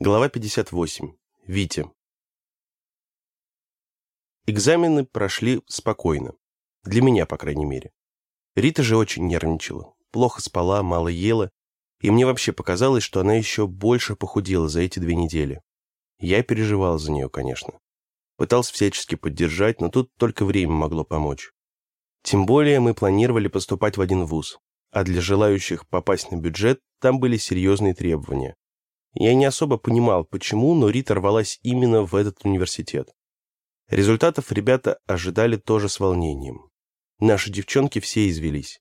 Глава 58. Витя. Экзамены прошли спокойно. Для меня, по крайней мере. Рита же очень нервничала. Плохо спала, мало ела. И мне вообще показалось, что она еще больше похудела за эти две недели. Я переживал за нее, конечно. Пытался всячески поддержать, но тут только время могло помочь. Тем более мы планировали поступать в один вуз. А для желающих попасть на бюджет там были серьезные требования. Я не особо понимал, почему, но Рита рвалась именно в этот университет. Результатов ребята ожидали тоже с волнением. Наши девчонки все извелись.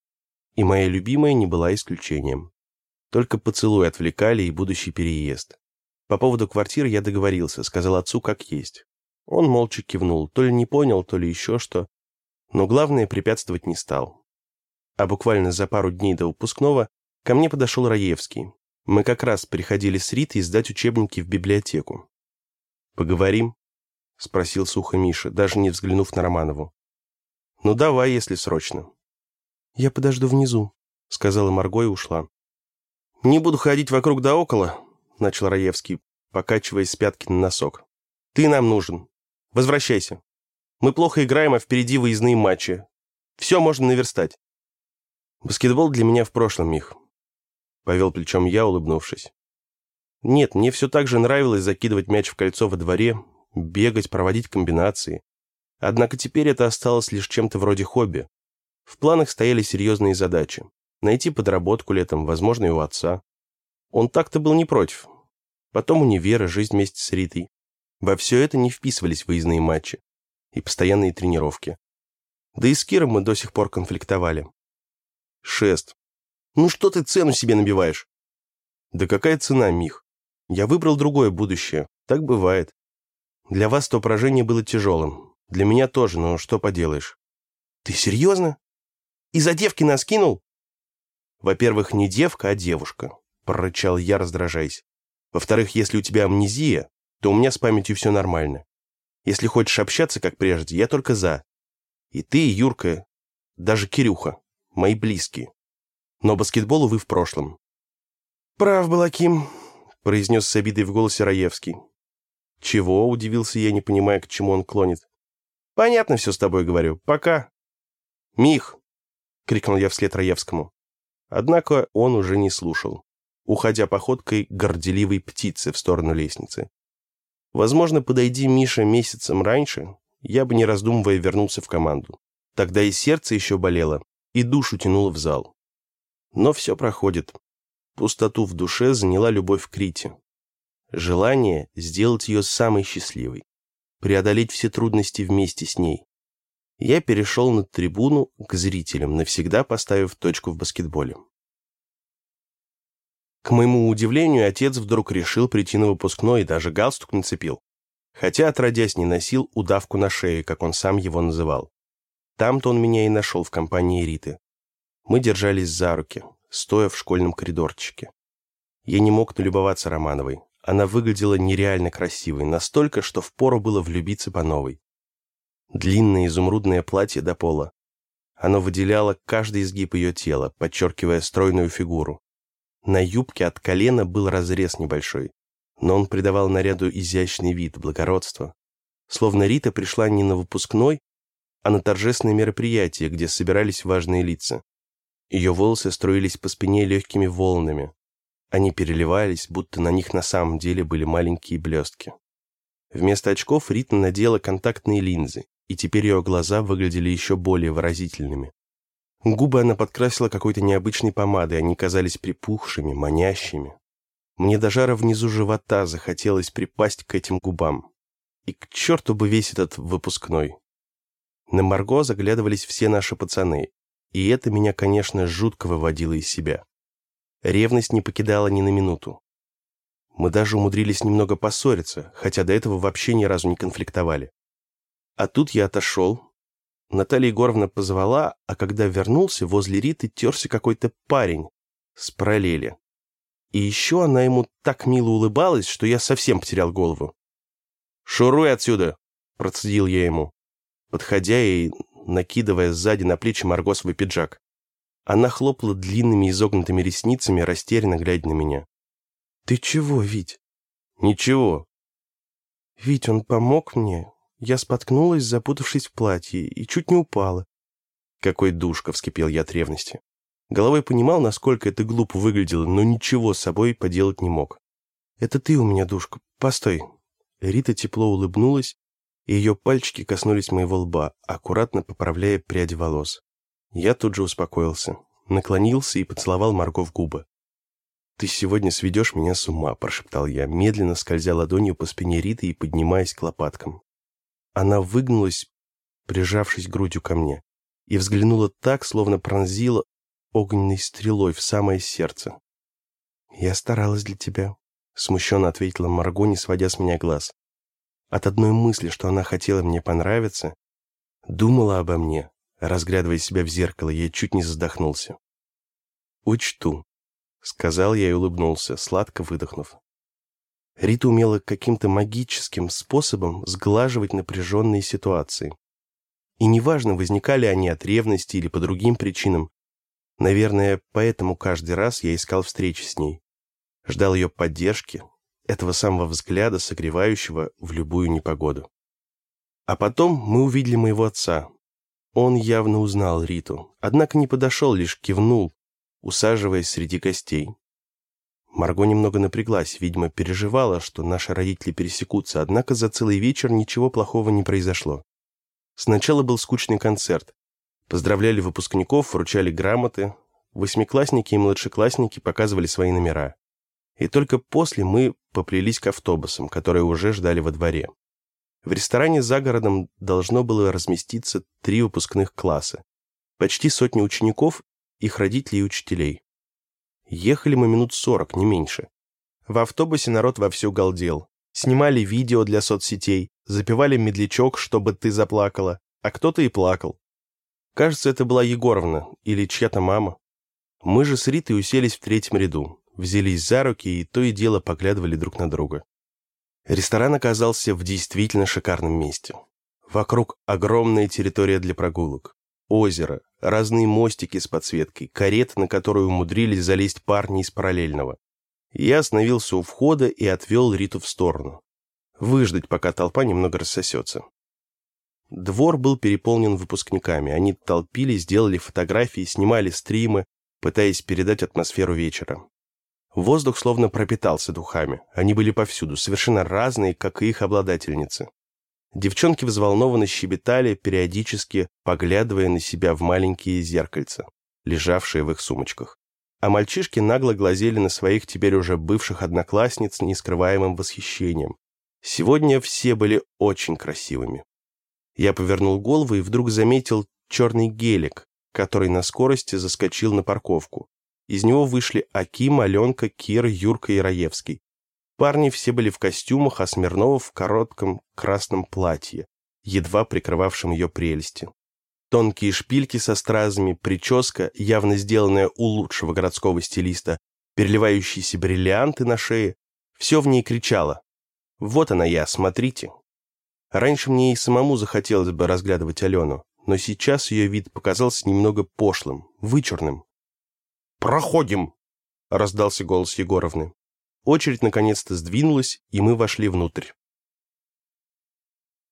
И моя любимая не была исключением. Только поцелуй отвлекали и будущий переезд. По поводу квартир я договорился, сказал отцу как есть. Он молча кивнул, то ли не понял, то ли еще что. Но главное, препятствовать не стал. А буквально за пару дней до выпускного ко мне подошел Раевский, мы как раз приходили с Ритой сдать учебники в библиотеку. «Поговорим?» — спросил сухо Миша, даже не взглянув на Романову. «Ну давай, если срочно». «Я подожду внизу», — сказала Марго и ушла. «Не буду ходить вокруг да около», — начал Раевский, покачиваясь с пятки на носок. «Ты нам нужен. Возвращайся. Мы плохо играем, а впереди выездные матчи. Все можно наверстать». «Баскетбол для меня в прошлом, Мих. Повел плечом я, улыбнувшись. Нет, мне все так же нравилось закидывать мяч в кольцо во дворе, бегать, проводить комбинации. Однако теперь это осталось лишь чем-то вроде хобби. В планах стояли серьезные задачи. Найти подработку летом, возможно, и у отца. Он так-то был не против. Потом универа, жизнь вместе с Ритой. Во все это не вписывались выездные матчи и постоянные тренировки. Да и с Киром мы до сих пор конфликтовали. Шест. Ну что ты цену себе набиваешь? Да какая цена, Мих? Я выбрал другое будущее. Так бывает. Для вас то поражение было тяжелым. Для меня тоже, но что поделаешь. Ты серьезно? Из-за девки нас кинул? Во-первых, не девка, а девушка, прорычал я, раздражаясь. Во-вторых, если у тебя амнезия, то у меня с памятью все нормально. Если хочешь общаться, как прежде, я только за. И ты, и Юрка, даже Кирюха, мои близкие но баскетбол, увы, в прошлом. «Прав был Аким», — произнес с обидой в голосе Раевский. «Чего?» — удивился я, не понимая, к чему он клонит. «Понятно все с тобой говорю. Пока». «Мих!» — крикнул я вслед Раевскому. Однако он уже не слушал, уходя походкой горделивой птицы в сторону лестницы. Возможно, подойди Миша месяцем раньше, я бы, не раздумывая, вернулся в команду. Тогда и сердце еще болело, и душу тянуло в зал. Но все проходит. Пустоту в душе заняла любовь к Рите. Желание сделать ее самой счастливой. Преодолеть все трудности вместе с ней. Я перешел на трибуну к зрителям, навсегда поставив точку в баскетболе. К моему удивлению, отец вдруг решил прийти на выпускной и даже галстук нацепил. Хотя, отродясь, не носил удавку на шее, как он сам его называл. Там-то он меня и нашел в компании Риты. Мы держались за руки, стоя в школьном коридорчике. Я не мог налюбоваться Романовой. Она выглядела нереально красивой, настолько, что впору было влюбиться по новой. Длинное изумрудное платье до пола. Оно выделяло каждый изгиб ее тела, подчеркивая стройную фигуру. На юбке от колена был разрез небольшой, но он придавал наряду изящный вид, благородство. Словно Рита пришла не на выпускной, а на торжественное мероприятие, где собирались важные лица. Ее волосы струились по спине легкими волнами. Они переливались, будто на них на самом деле были маленькие блестки. Вместо очков Рита надела контактные линзы, и теперь ее глаза выглядели еще более выразительными. Губы она подкрасила какой-то необычной помадой, они казались припухшими, манящими. Мне до жара внизу живота захотелось припасть к этим губам. И к черту бы весь этот выпускной. На Марго заглядывались все наши пацаны, и это меня, конечно, жутко выводило из себя. Ревность не покидала ни на минуту. Мы даже умудрились немного поссориться, хотя до этого вообще ни разу не конфликтовали. А тут я отошел. Наталья Егоровна позвала, а когда вернулся, возле Риты терся какой-то парень с параллели. И еще она ему так мило улыбалась, что я совсем потерял голову. «Шуруй отсюда!» – процедил я ему, подходя и накидывая сзади на плечи Марго свой пиджак. Она хлопала длинными изогнутыми ресницами, растерянно глядя на меня. «Ты чего, Вить?» «Ничего». «Вить, он помог мне. Я споткнулась, запутавшись в платье, и чуть не упала». Какой душка, вскипел я от ревности. Головой понимал, насколько это глупо выглядело, но ничего с собой поделать не мог. «Это ты у меня, душка. Постой». Рита тепло улыбнулась, и ее пальчики коснулись моего лба, аккуратно поправляя прядь волос. Я тут же успокоился, наклонился и поцеловал Марго в губы. «Ты сегодня сведешь меня с ума», — прошептал я, медленно скользя ладонью по спине Риты и поднимаясь к лопаткам. Она выгнулась, прижавшись грудью ко мне, и взглянула так, словно пронзила огненной стрелой в самое сердце. «Я старалась для тебя», — смущенно ответила Марго, не сводя с меня глаз. От одной мысли, что она хотела мне понравиться, думала обо мне, разглядывая себя в зеркало, я чуть не задохнулся. «Учту», — сказал я и улыбнулся, сладко выдохнув. Рита умела каким-то магическим способом сглаживать напряженные ситуации. И неважно, возникали они от ревности или по другим причинам. Наверное, поэтому каждый раз я искал встречи с ней. Ждал ее поддержки, этого самого взгляда, согревающего в любую непогоду. А потом мы увидели моего отца. Он явно узнал Риту, однако не подошел, лишь кивнул, усаживаясь среди гостей. Марго немного напряглась, видимо, переживала, что наши родители пересекутся, однако за целый вечер ничего плохого не произошло. Сначала был скучный концерт. Поздравляли выпускников, вручали грамоты. Восьмиклассники и младшеклассники показывали свои номера. И только после мы поплелись к автобусам, которые уже ждали во дворе. В ресторане за городом должно было разместиться три выпускных класса. Почти сотни учеников, их родителей и учителей. Ехали мы минут сорок, не меньше. В автобусе народ вовсю галдел. Снимали видео для соцсетей, запевали медлячок, чтобы ты заплакала, а кто-то и плакал. Кажется, это была Егоровна или чья-то мама. Мы же с Ритой уселись в третьем ряду, взялись за руки и то и дело поглядывали друг на друга. Ресторан оказался в действительно шикарном месте. Вокруг огромная территория для прогулок озеро, разные мостики с подсветкой, карета, на которую умудрились залезть парни из параллельного. Я остановился у входа и отвел Риту в сторону. Выждать, пока толпа немного рассосется. Двор был переполнен выпускниками. Они толпились, делали фотографии, снимали стримы, пытаясь передать атмосферу вечера. Воздух словно пропитался духами. Они были повсюду, совершенно разные, как и их обладательницы. Девчонки взволнованно щебетали, периодически поглядывая на себя в маленькие зеркальца, лежавшие в их сумочках. А мальчишки нагло глазели на своих теперь уже бывших одноклассниц нескрываемым восхищением. Сегодня все были очень красивыми. Я повернул голову и вдруг заметил черный гелик, который на скорости заскочил на парковку. Из него вышли Аким, Аленка, Кир, Юрка и Раевский. Парни все были в костюмах, а Смирнова в коротком красном платье, едва прикрывавшем ее прелести. Тонкие шпильки со стразами, прическа, явно сделанная у лучшего городского стилиста, переливающиеся бриллианты на шее. Все в ней кричало. «Вот она я, смотрите!» Раньше мне и самому захотелось бы разглядывать Алену, но сейчас ее вид показался немного пошлым, вычурным. «Проходим!» — раздался голос Егоровны. Очередь наконец-то сдвинулась, и мы вошли внутрь.